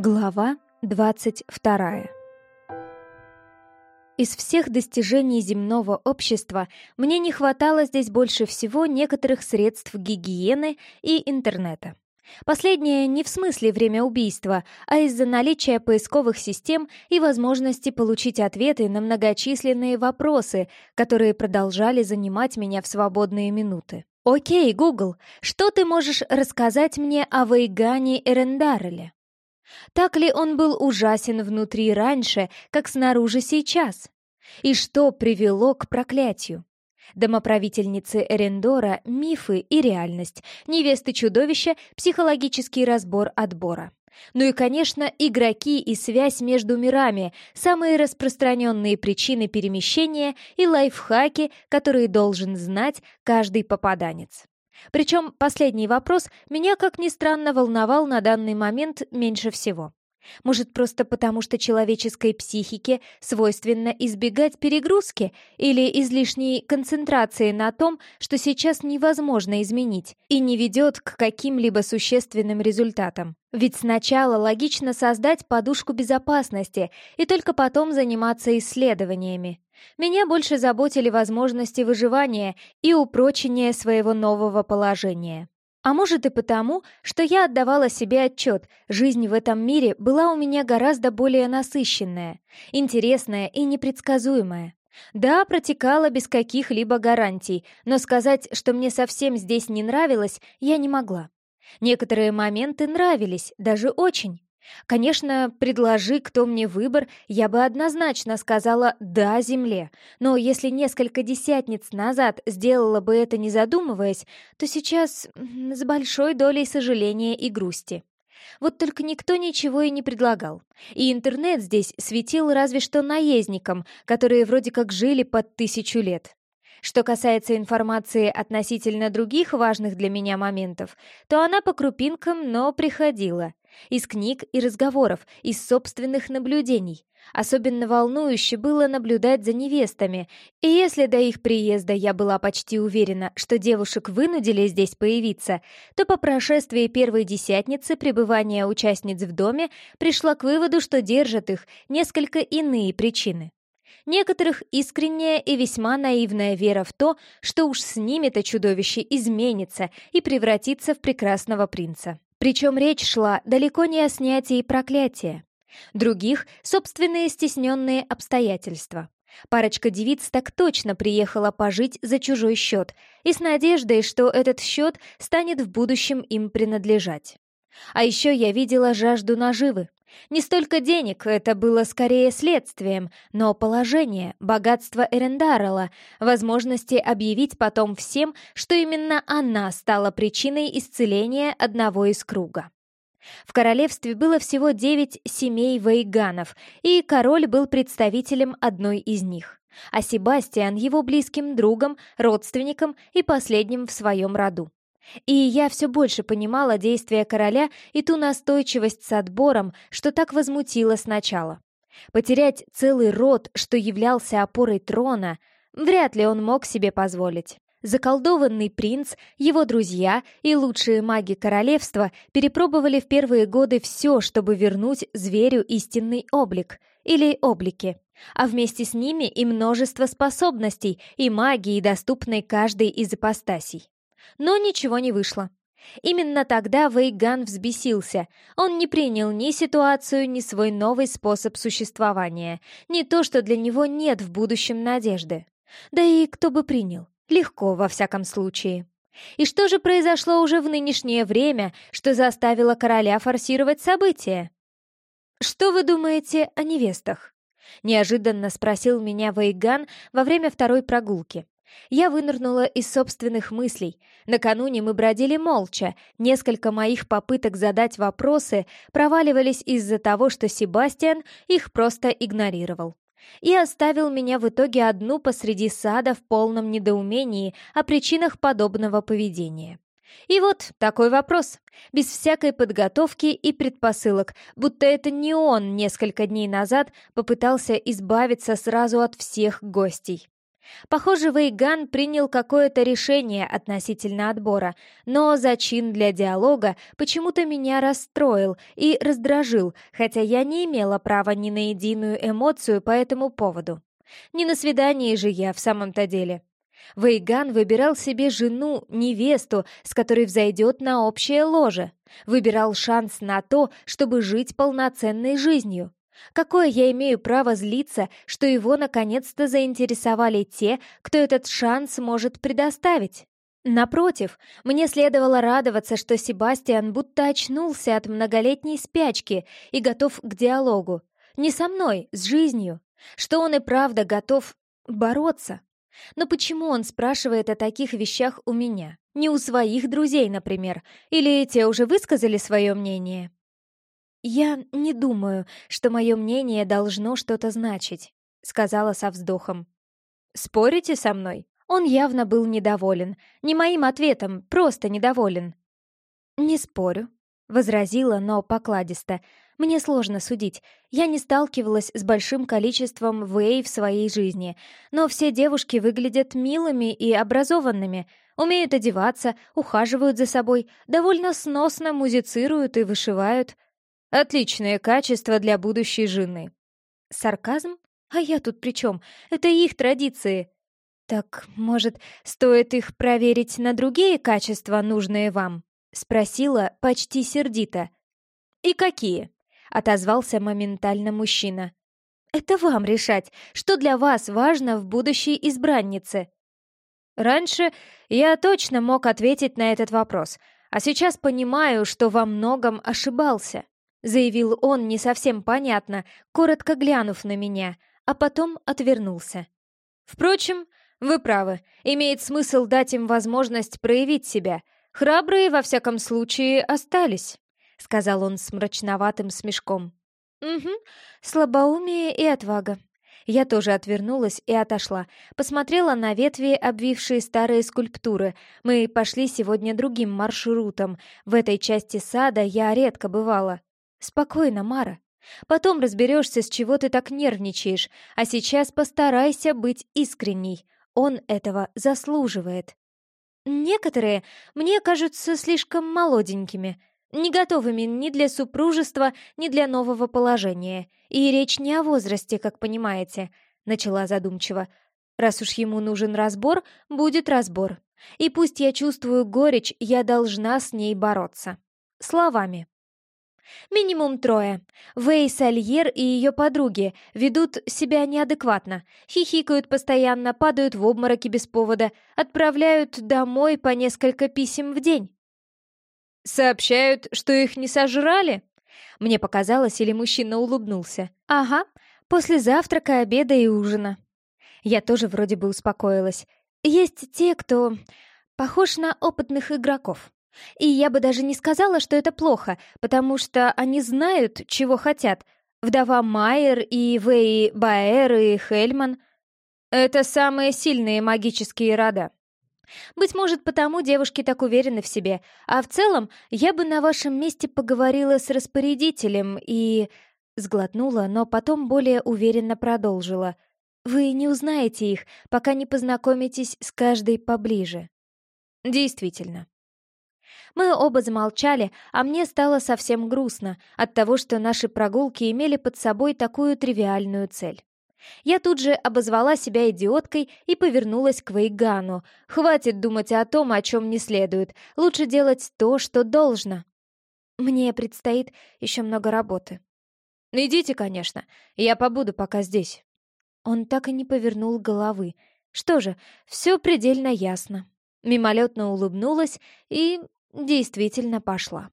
Глава 22 Из всех достижений земного общества мне не хватало здесь больше всего некоторых средств гигиены и интернета. Последнее не в смысле время убийства, а из-за наличия поисковых систем и возможности получить ответы на многочисленные вопросы, которые продолжали занимать меня в свободные минуты. «Окей, Гугл, что ты можешь рассказать мне о Вейгане Эрендареле?» Так ли он был ужасен внутри раньше, как снаружи сейчас? И что привело к проклятию? Домоправительницы Эрендора, мифы и реальность, невесты чудовища, психологический разбор отбора. Ну и, конечно, игроки и связь между мирами, самые распространенные причины перемещения и лайфхаки, которые должен знать каждый попаданец. Причем последний вопрос меня, как ни странно, волновал на данный момент меньше всего. Может, просто потому, что человеческой психике свойственно избегать перегрузки или излишней концентрации на том, что сейчас невозможно изменить и не ведет к каким-либо существенным результатам. Ведь сначала логично создать подушку безопасности и только потом заниматься исследованиями. Меня больше заботили возможности выживания и упрочения своего нового положения. А может и потому, что я отдавала себе отчет, жизнь в этом мире была у меня гораздо более насыщенная, интересная и непредсказуемая. Да, протекала без каких-либо гарантий, но сказать, что мне совсем здесь не нравилось, я не могла. Некоторые моменты нравились, даже очень. Конечно, предложи кто мне выбор, я бы однозначно сказала «да» земле, но если несколько десятниц назад сделала бы это не задумываясь, то сейчас с большой долей сожаления и грусти. Вот только никто ничего и не предлагал. И интернет здесь светил разве что наездникам, которые вроде как жили под тысячу лет. Что касается информации относительно других важных для меня моментов, то она по крупинкам, но приходила. Из книг и разговоров, из собственных наблюдений. Особенно волнующе было наблюдать за невестами, и если до их приезда я была почти уверена, что девушек вынудили здесь появиться, то по прошествии первой десятницы пребывания участниц в доме пришла к выводу, что держат их несколько иные причины. Некоторых искренняя и весьма наивная вера в то, что уж с ними-то чудовище изменится и превратится в прекрасного принца. Причем речь шла далеко не о снятии проклятия. Других — собственные стесненные обстоятельства. Парочка девиц так точно приехала пожить за чужой счет и с надеждой, что этот счет станет в будущем им принадлежать. А еще я видела жажду наживы. Не столько денег, это было скорее следствием, но положение, богатство Эрендарела, возможности объявить потом всем, что именно она стала причиной исцеления одного из круга. В королевстве было всего девять семей вейганов, и король был представителем одной из них, а Себастьян его близким другом, родственником и последним в своем роду. И я все больше понимала действия короля и ту настойчивость с отбором, что так возмутило сначала. Потерять целый род, что являлся опорой трона, вряд ли он мог себе позволить. Заколдованный принц, его друзья и лучшие маги королевства перепробовали в первые годы все, чтобы вернуть зверю истинный облик или облики, а вместе с ними и множество способностей и магии, доступной каждой из ипостасей. Но ничего не вышло. Именно тогда Вейган взбесился. Он не принял ни ситуацию, ни свой новый способ существования, ни то, что для него нет в будущем надежды. Да и кто бы принял? Легко, во всяком случае. И что же произошло уже в нынешнее время, что заставило короля форсировать события? «Что вы думаете о невестах?» — неожиданно спросил меня Вейган во время второй прогулки. Я вынырнула из собственных мыслей. Накануне мы бродили молча. Несколько моих попыток задать вопросы проваливались из-за того, что Себастьян их просто игнорировал. И оставил меня в итоге одну посреди сада в полном недоумении о причинах подобного поведения. И вот такой вопрос, без всякой подготовки и предпосылок, будто это не он несколько дней назад попытался избавиться сразу от всех гостей. Похоже, Вейган принял какое-то решение относительно отбора, но зачин для диалога почему-то меня расстроил и раздражил, хотя я не имела права ни на единую эмоцию по этому поводу. Не на свидании же я в самом-то деле. Вейган выбирал себе жену, невесту, с которой взойдет на общее ложе. Выбирал шанс на то, чтобы жить полноценной жизнью. Какое я имею право злиться, что его наконец-то заинтересовали те, кто этот шанс может предоставить? Напротив, мне следовало радоваться, что Себастьян будто очнулся от многолетней спячки и готов к диалогу. Не со мной, с жизнью. Что он и правда готов бороться. Но почему он спрашивает о таких вещах у меня? Не у своих друзей, например. Или те уже высказали свое мнение? «Я не думаю, что мое мнение должно что-то значить», — сказала со вздохом. «Спорите со мной?» Он явно был недоволен. Не моим ответом, просто недоволен. «Не спорю», — возразила, но покладисто. «Мне сложно судить. Я не сталкивалась с большим количеством вей в своей жизни, но все девушки выглядят милыми и образованными, умеют одеваться, ухаживают за собой, довольно сносно музицируют и вышивают». Отличное качество для будущей жены. Сарказм? А я тут при чем? Это их традиции. Так, может, стоит их проверить на другие качества, нужные вам? Спросила почти сердито. И какие? Отозвался моментально мужчина. Это вам решать, что для вас важно в будущей избраннице. Раньше я точно мог ответить на этот вопрос, а сейчас понимаю, что во многом ошибался. — заявил он не совсем понятно, коротко глянув на меня, а потом отвернулся. «Впрочем, вы правы, имеет смысл дать им возможность проявить себя. Храбрые, во всяком случае, остались», — сказал он с мрачноватым смешком. «Угу, слабоумие и отвага». Я тоже отвернулась и отошла. Посмотрела на ветви, обвившие старые скульптуры. Мы пошли сегодня другим маршрутом. В этой части сада я редко бывала. «Спокойно, Мара. Потом разберешься, с чего ты так нервничаешь, а сейчас постарайся быть искренней. Он этого заслуживает». «Некоторые мне кажутся слишком молоденькими, не готовыми ни для супружества, ни для нового положения. И речь не о возрасте, как понимаете», — начала задумчиво. «Раз уж ему нужен разбор, будет разбор. И пусть я чувствую горечь, я должна с ней бороться. Словами». Минимум трое. Вэй Сальер и ее подруги ведут себя неадекватно, хихикают постоянно, падают в обмороки без повода, отправляют домой по несколько писем в день. «Сообщают, что их не сожрали?» Мне показалось, или мужчина улыбнулся. «Ага, после завтрака, обеда и ужина». Я тоже вроде бы успокоилась. Есть те, кто похож на опытных игроков. И я бы даже не сказала, что это плохо, потому что они знают, чего хотят. Вдова Майер и Вэй Баэр и Хельман — это самые сильные магические рода. Быть может, потому девушки так уверены в себе. А в целом, я бы на вашем месте поговорила с распорядителем и... Сглотнула, но потом более уверенно продолжила. Вы не узнаете их, пока не познакомитесь с каждой поближе. Действительно. Мы оба замолчали, а мне стало совсем грустно от того, что наши прогулки имели под собой такую тривиальную цель. Я тут же обозвала себя идиоткой и повернулась к Вейгану. Хватит думать о том, о чем не следует. Лучше делать то, что должно. Мне предстоит еще много работы. «Идите, конечно. Я побуду пока здесь». Он так и не повернул головы. Что же, все предельно ясно. Мимолетно улыбнулась и действительно пошла.